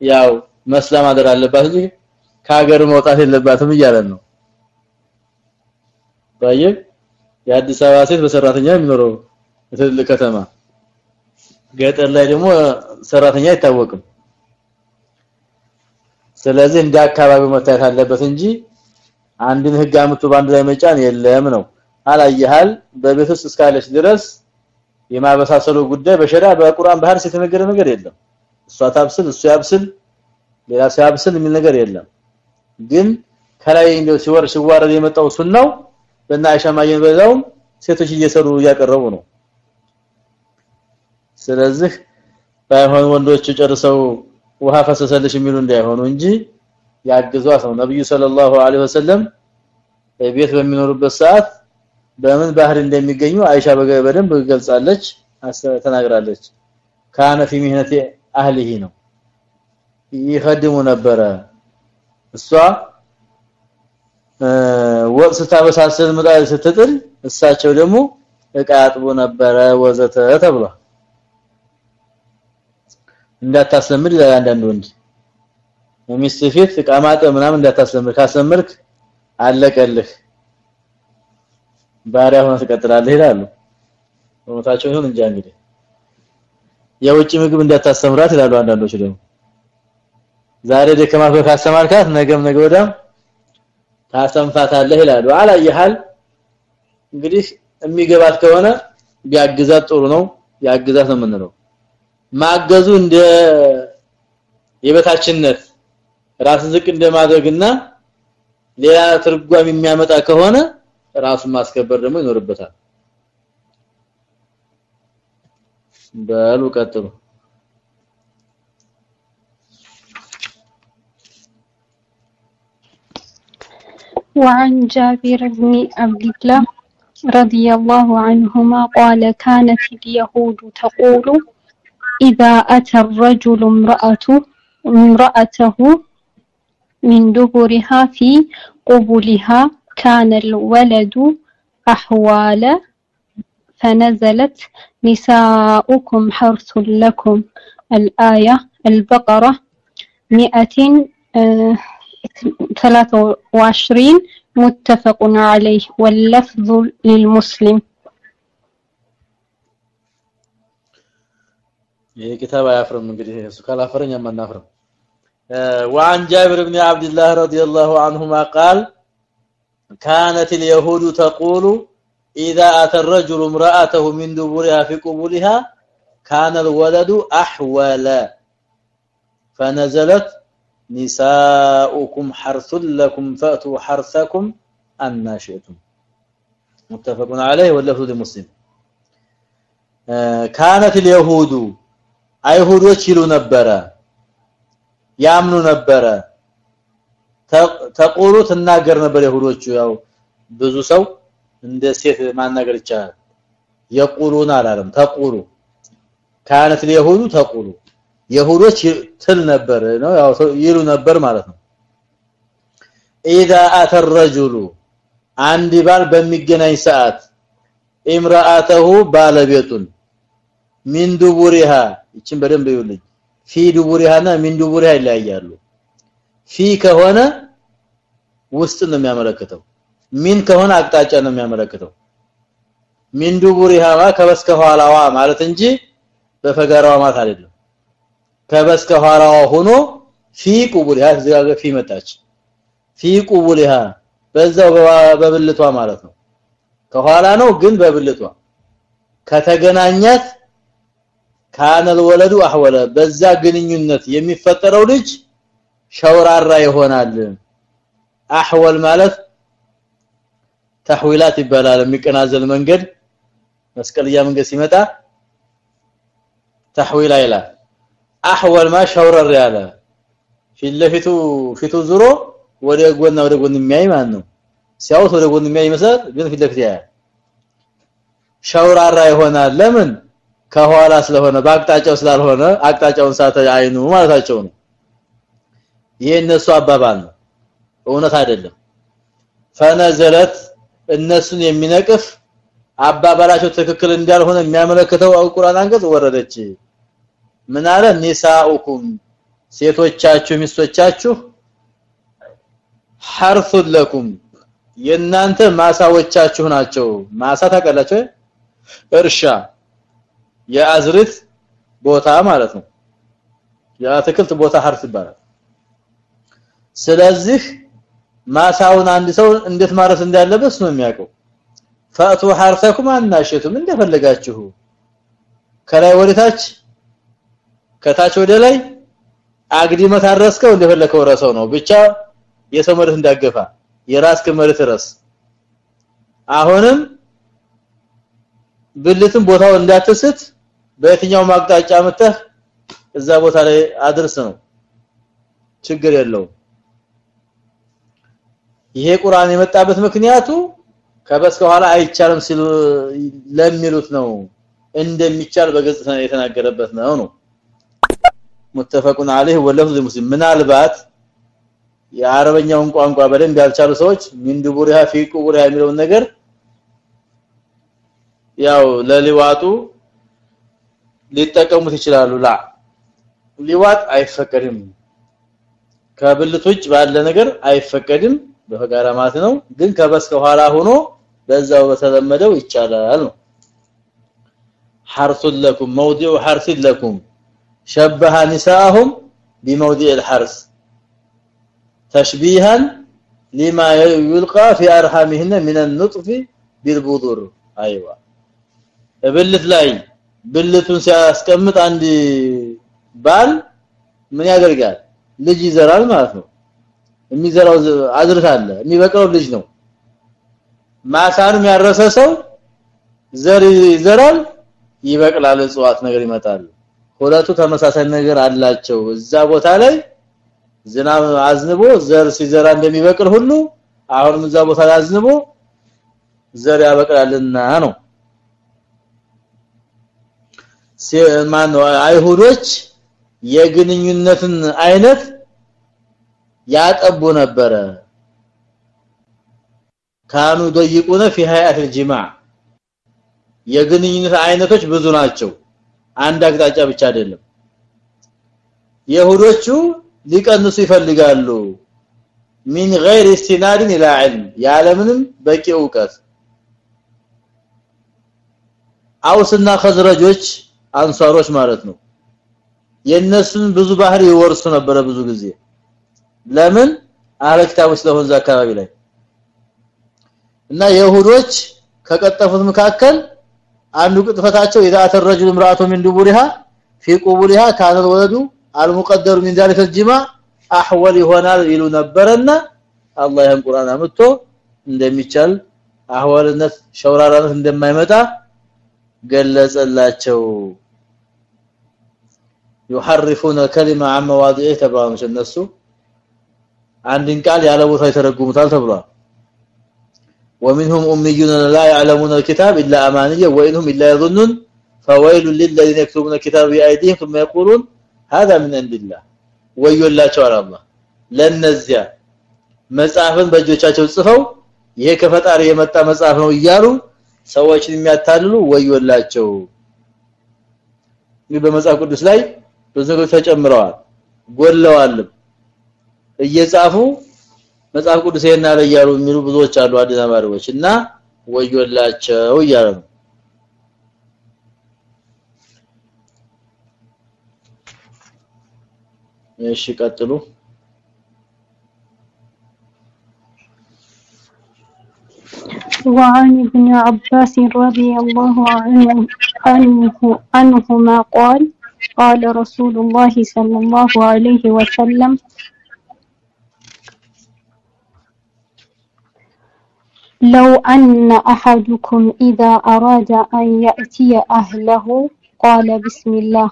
[SPEAKER 1] ያው መስላም አደር አለባት እንጂ ከሀገር መውጣት የለባትም እያለን ነው። ባየህ የአዲስ አበባ ሴት በሰራተኛ የሚኖረው ትልቅ ከተማ። ገጠር ላይ ደግሞ ሰራተኛ አይታወቅም። ስለዚህ እንደ አካባቢው መታየት አለበት እንጂ አንድን ህግ አምጥቶ ባንድ ላይ መጫን የለም ነው አላየሃል? በቤት ውስጥ እስካለች ድረስ የማበሳሰሉ ጉዳይ በሸሪዓ በቁርአን ባህር የተነገረ ነገር የለም። እሷ ታብስል እሱ ያብስል ሌላ ሲያብስል የሚል ነገር የለም። ግን ከላይ እንደው ሲወር ሲዋረድ የመጣው ሱናው በእና አይሻ ማየን ሴቶች እየሰሩ እያቀረቡ ነው። ስለዚህ ባይሆን ወንዶቹ ጨርሰው ውሃ ፈሰሰልሽ የሚሉ እንዳይሆኑ እንጂ ያግዟት ነው። ነብዩ ሰለላሁ ዐለይሂ ወሰለም ቤት በሚኖሩበት ሰዓት በምን ባህር እንደሚገኙ አይሻ በደንብ ገልጻለች ተናግራለች። ካነ في مهنه اهله ነው። ይخدሙ ነበረ። እሷ ወጥ ስታበሳስል ምጣድ ስትጥል እሳቸው ደግሞ እቃ ያጥቡ ነበረ ወዘተ ተብሏል እንዳታስለምድ ይላል ወንድ። ሚስት ፊት እቃ ምናምን እንዳታስለምድ። ካስለምድክ አለቀልህ። ባሪያ ሆነ ትቀጥላለህ ይላሉ። ወታቸው ይሁን እንጂ እንግዲህ የውጭ ምግብ እንዳታስተምራት ይላሉ አንዳንዶች ደግሞ። ዛሬ ደከማት ካስተማርካት ነገም ነገ ወዳም ታሰንፋታለህ ይላሉ። አላየሃል? እንግዲህ የሚገባት ከሆነ ቢያግዛት ጥሩ ነው ያግዛት ነው የምንለው። ማገዙ እንደ የበታችነት ራስ ዝቅ እንደማድረግና ሌላ ትርጓም የሚያመጣ ከሆነ ራሱን ማስከበር ደግሞ ይኖርበታል በሉ ቀጥሉ
[SPEAKER 5] وعن جابر بن عبد الله رضي الله عنهما قال كانت اليهود تقول إذا أتى الرجل امرأته امرأته من دبرها في قبلها كان الولد أحوال فنزلت نساؤكم حرث لكم الآية البقرة مئة ثلاثة وعشرين متفق عليه واللفظ للمسلم
[SPEAKER 1] ይሄ ኪታብ አያፍርም እንግዲህ እሱ ካላፈረኝ ማናፍርም وعن جابر بن عبد الله رضي الله عنهما قال كانت اليهود تقول إذا أتى الرجل امرأته من دبرها في قبولها كان الولد أحول فنزلت نساؤكم حرث لكم فأتوا حرثكم أن شئتم متفق عليه واللفظ لمسلم كانت اليهود አይሁዶች ይሉ ነበረ ያምኑ ነበረ ተቆሉ ትናገር ነበር ይሁዶቹ ያው ብዙ ሰው እንደ ሴት ማናገር ይቻላል የቁሉን አላለም ተቁሉ ካነት اليهود ተቁሉ ይሁዶች ትል ነበር ነው ያው ይሉ ነበር ማለት ነው اذا اتى الرجل አንድ ባል በሚገናኝ ሰዓት ኢምራአተሁ ባለቤቱን ሚን ዱቡሪሃ ይችን በደንብ ይውልኝ ፊ ዱቡሪሃና ሚን ዱቡሪሃ ይለያያሉ ፊ ከሆነ ውስጥ ነው የሚያመለክተው። ሚን ከሆነ አቅጣጫ ነው የሚያመለክተው። ሚን ዱቡሪሃ ከበስከኋላዋ ማለት እንጂ በፈጋራዋ ማለት አይደለም። ከበስከኋላዋ ሆኖ ፊ ቁቡሪሃ ዝጋገ ፊ መጣች። ፊ ቁቡሪሃ በዛው በብልቷ ማለት ነው። ከኋላ ነው ግን በብልቷ። ከተገናኛት ካነል ወለዱ አህወለ በዛ ግንኙነት የሚፈጠረው ልጅ ሸውራራ ይሆናል። አህወል ማለት ተህዊላት ይባላል የሚቀናዘል መንገድ። መስቀልያ መንገድ ሲመጣ ተህዊላ ይላል አህወል ማ ሸውረር ያለ። ፊትለፊቱ ፊቱ ዙሮ ወደ ጎንና ወደ ጎን የሚያይ ማለት ነው? ሲያውት ወደ ጎን የሚያይ ይመስላል ግን ፊትለፊት ያያል። ሸውራራ ይሆናል። ለምን? ከኋላ ስለሆነ በአቅጣጫው ስላልሆነ አቅጣጫውን ሳተ አይኑ ማለታቸው ነው ይሄ እነሱ አባባል ነው። እውነት አይደለም። ፈነዘለት እነሱን የሚነቅፍ አባባላቸው ትክክል እንዳልሆነ የሚያመለክተው ቁርአን አንቀጽ ወረደች። ምን አለ? ኒሳኡኩም ሴቶቻችሁ ሚስቶቻችሁ ሐርሱ ለኩም የናንተ ማሳዎቻችሁ ናቸው። ማሳ ታቀላችሁ እርሻ የአዝርት ቦታ ማለት ነው። የአትክልት ቦታ ሐርስ ይባላል ስለዚህ ማሳውን አንድ ሰው እንዴት ማረስ እንዳለበት ነው የሚያውቀው። ፈአቱ ሐርሰኩም አናሽቱም እንደፈለጋችሁ። ከላይ ወደታች ከታች ወደ ላይ አግዲመ ታረስከው እንደፈለከው ረሰው ነው። ብቻ የሰው እንዳገፋ የራስ መሬት ረስ። አሁንም ብልትን ቦታው እንዳትስት በየትኛው ማቅጣጫ መተህ እዛ ቦታ ላይ አድርስ ነው። ችግር የለውም ይሄ ቁርአን የመጣበት ምክንያቱ ከበስከ ኋላ አይቻልም ሲሉ ለሚሉት ነው። እንደሚቻል በግልጽ የተናገረበት ነው ነው። ሙተፈቁን አለህ ወለፍዝ ሙስሊም። ምናልባት የአረበኛውን ቋንቋ በደንብ ያልቻሉ ሰዎች ሚን ዱቡሪሃ ፊ ቁቡሪሃ የሚለውን ነገር ያው ለሊዋጡ ሊጠቀሙት ይችላሉ። ላ ሊዋጥ አይፈቀድም። ከብልት ውጭ ባለ ነገር አይፈቀድም በፈጋራ ማለት ነው ግን ከበስከ ኋላ ሆኖ በዛው በተለመደው ይቻላል ነው حرث لكم موضع حرث لكم شبه نساءهم بموضع الحرث تشبيها لما يلقى في ارحامهن من النطف بالبذور ايوه ብልት ላይ ብልቱን ሲያስቀምጥ አንድ ባል ምን ያደርጋል ልጅ ይዘራል ማለት ነው የሚዘራው አዝርት አለ። የሚበቅለው ልጅ ነው። ማሳንም ያረሰ ሰው ዘር ይዘራል ይበቅላል እጽዋት ነገር ይመጣል ሁለቱ ተመሳሳይ ነገር አላቸው። እዛ ቦታ ላይ ዝናብ አዝንቦ ዘር ሲዘራ እንደሚበቅል ሁሉ አሁንም እዛ ቦታ ላዝንቦ ዘር ያበቅላልና ነው። ማን ነው አይሁዶች የግንኙነትን አይነት ያጠቡ ነበረ። ካኑ ደይቁነ في هيئه الجماع የግንኙነት አይነቶች ብዙ ናቸው። አንድ አቅጣጫ ብቻ አይደለም። የሁዶቹ ሊቀንሱ ይፈልጋሉ። من غير استناد الى علم ያለምንም በቂ ዕውቀት አውስና ኸዝረጆች አንሷሮች ማለት ነው። የነሱን ብዙ ባህሪ ይወርሱ ነበረ ብዙ ጊዜ። ለምን አለክታው ስለሆነ አካባቢ ላይ እና የሁዶች ከቀጠፉት መካከል አንዱ ቅጥፈታቸው اذا الرجل امراته من دبرها في قبورها كان الولد المقدر من ذلك الجماع احول ይሆናል ይሉ ነበርና አላህ ይህን ቁርአን አምጥቶ እንደሚቻል አህዋልነት ሸውራራነት እንደማይመጣ ገለጸላቸው يحرفون الكلمه عن مواضعه ተባሉት እነሱ አንድን ቃል ያለ ቦታ ይተረጉሙታል ተብሏል ومنهم اميون لا يعلمون الكتاب الا امانيه وانهم الا يظنون فويل للذين يكتبون الكتاب بايديهم ثم يقولون هذا من عند الله ወዮላቸው አለ አላህ ለነዚያ መጽሐፍን በእጆቻቸው ጽፈው ይሄ ከፈጣሪ የመጣ መጽሐፍ ነው እያሉ ሰዎችን የሚያታልሉ ወዮላቸው ይህ በመጽሐፍ ቅዱስ ላይ ብዙ ተጨምረዋል ጎለዋል እየጻፉ መጽሐፍ ቅዱስ ይሄን አለ እያሉ የሚሉ ብዙዎች አሉ አዲስ አማሪዎች እና ወዮላቸው እያሉ ነው እሺ ቀጥሉ
[SPEAKER 5] وعن ابن عباس رضي الله عنه عنه عنهما قال قال رسول الله صلى الله عليه وسلم لو أن أحدكم إذا أراد أن يأتي أهله قال بسم الله.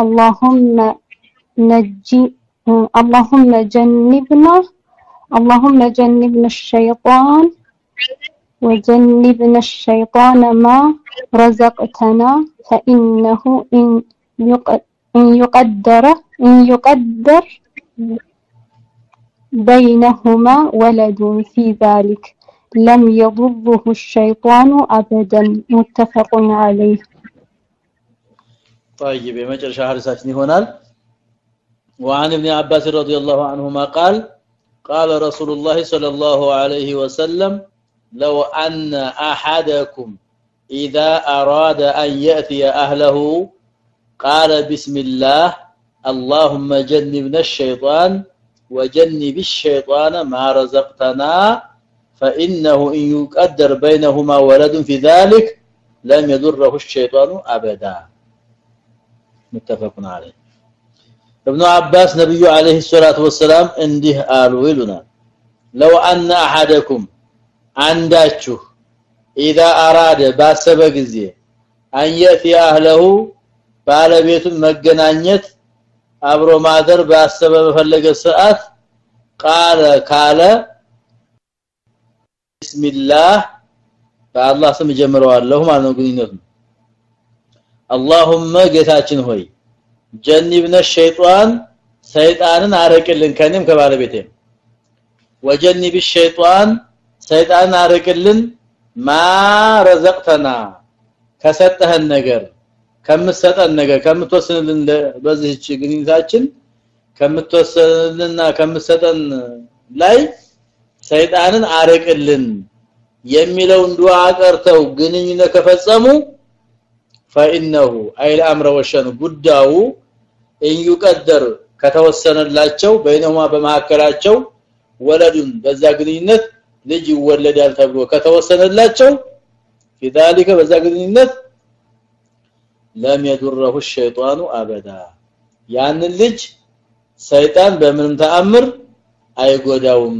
[SPEAKER 5] اللهم نجي اللهم جنبنا اللهم جنبنا الشيطان وجنبنا الشيطان ما رزقتنا فإنه إن يقدر إن يقدر بينهما ولد في ذلك. لم يضره الشيطان أبدا. متفق عليه.
[SPEAKER 1] طيب إيه، يا مجر شهر ساكني هنا وعن ابن عباس رضي الله عنهما قال قال رسول الله صلى الله عليه وسلم لو أن أحدكم إذا أراد أن يأتي أهله قال بسم الله اللهم جنبنا الشيطان وجنب الشيطان ما رزقتنا فإنه إن يقدر بينهما ولد في ذلك لم يضره الشيطان أبدا متفق عليه ابن عباس نبي عليه الصلاة والسلام እንዲህ አሉ ይሉናል لو أن أحدكم አንዳችሁ اذا اراد ባሰበ ጊዜ ان ياتي اهله ባለቤቱን መገናኘት አብሮ ማደር ባሰበ በፈለገ ሰዓት ቃለ ካለ ቢስሚላህ በአላህ ስም ጀምረዋለሁ ማለት ነው ግንኙነቱ اللهم ጌታችን ሆይ ጀንብነ ሸይጣን ሰይጣንን አረቅልን ከኔም ከባለቤቴም ወጀንብ ሸይጣን ሰይጣንን አረቅልን ማ ረዘቅተና ከሰጠህን ነገር ከምትሰጠን ነገር ከምትወስንልን በዚህች ግንኙነታችን ከምትወስንልና ከምትሰጠን ላይ ሰይጣንን አረቅልን የሚለውን ዱዓ ቀርተው ግንኙነት ከፈጸሙ فانه اي الامر والشان ጉዳዩ ان يقدر ከተወሰነላቸው በእነማ በማከራቸው ወለዱን በዛ ግንኙነት ልጅ ይወለዳል ተብሎ ከተወሰነላቸው في ذلك በዛ ግንኙነት ለም يضره الشيطان ابدا ያንን ልጅ ሰይጣን በምንም ተአምር አይጎዳውም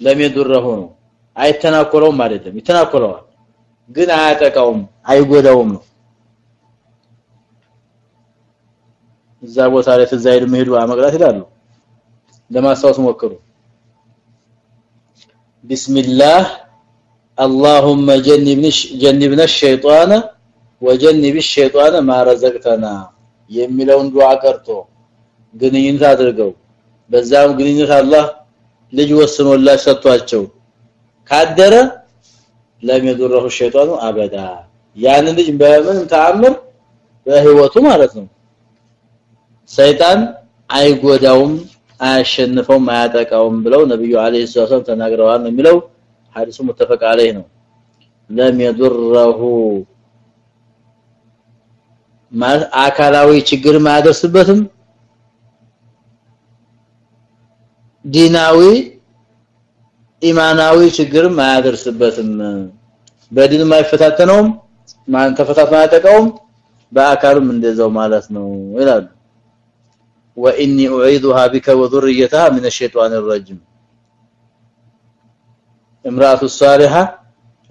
[SPEAKER 1] ለም يضره ነው አይተናኮለውም አይደለም ይተናኮለዋል ግን አያጠቃውም አይጎዳውም ነው እዛ ቦታ ላይ ተዛይድ መሄዱ አመቅራት ይላሉ ለማስታወስ ሞክሩ ቢስሚላህ اللهم جنبنا جنبنا الشيطان وجنب الشيطان ما رزقتنا የሚለውን ዱዓ ቀርቶ ግንኙነት አድርገው በዛም ግንኙነት አላህ ልጅ ወስኖላቸው ሰጥቷቸው ካደረ ለሚዱረሁ ሸይጣኑ አበዳ ያን ልጅ በምን ተአምር በህይወቱ ማለት ነው ሰይጣን አይጎዳውም አያሸንፈውም አያጠቃውም ብለው ነብዩ አለይሂ ሰላም ተናግረዋል ነው የሚለው ሐዲሱ ሙተፈቅ አለይህ ነው ለም يضره አካላዊ ችግር ማያደርስበትም ዲናዊ ኢማናዊ ችግር ማያደርስበትም በዲን ማይፈታተነውም ማን ተፈታተና ያጠቃውም በአካሉም እንደዛው ማለት ነው ይላል واني اعيذها بك وذريتها من الشيطان الرجيم امراه الصالحه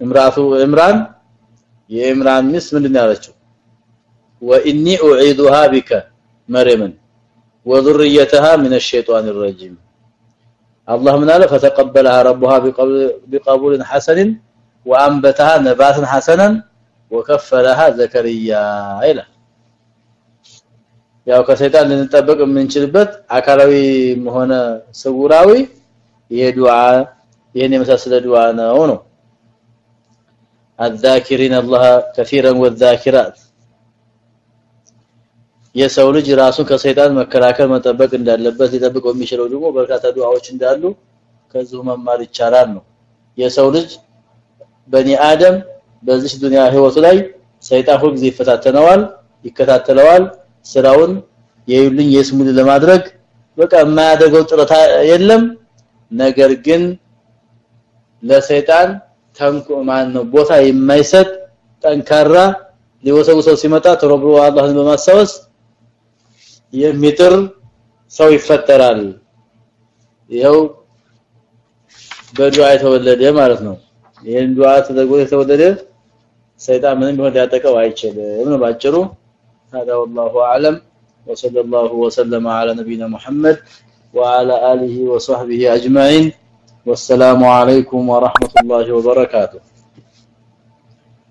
[SPEAKER 1] امراه عمران የኢምራን ሚስ ምንድን ያለችው واني اعيذها بك مريم وذريتها من الشيطان الرجيم الله من قال فتقبلها ربها بقبول حسن وانبتها نباتا حسنا وكفلها زكريا الى ያው ከሰይጣን ልንጠበቅ የምንችልበት አካላዊ ሆነ ስውራዊ ይሄ ዱዓ ይሄን የመሳሰለ ዱዓ ነው ነው الذاكرين الله كثيرا والذاكرات የሰው ልጅ ራሱን ከሰይጣን መከላከል መጠበቅ እንዳለበት ሊጠብቀው የሚችለው ደግሞ በርካታ ዱዓዎች እንዳሉ ከዚሁ መማር ይቻላል ነው። የሰው ልጅ በኒ አደም በዚህ ዱንያ ህይወቱ ላይ ሰይጣን ሁልጊዜ ይፈታተነዋል ይከታተለዋል ስራውን የይሉኝ የስሙል ለማድረግ በቃ የማያደርገው ጥረት የለም። ነገር ግን ለሰይጣን ተንኮ ማን ነው ቦታ የማይሰጥ ጠንካራ ሊወሰውሰው ሲመጣ ተሮብሮ አላህን በማሳወስ የሚጥር ሰው ይፈጠራል ይሄው በዱዓ የተወለደ ማለት ነው ይሄን ዱዓ ተደርጎ የተወለደ ሰይጣን ምንም ቢሆን ሊያጠቀው አይችልም ነው ባጭሩ هذا والله اعلم وصلى الله وسلم على نبينا محمد وعلى اله وصحبه اجمعين والسلام عليكم ورحمه الله وبركاته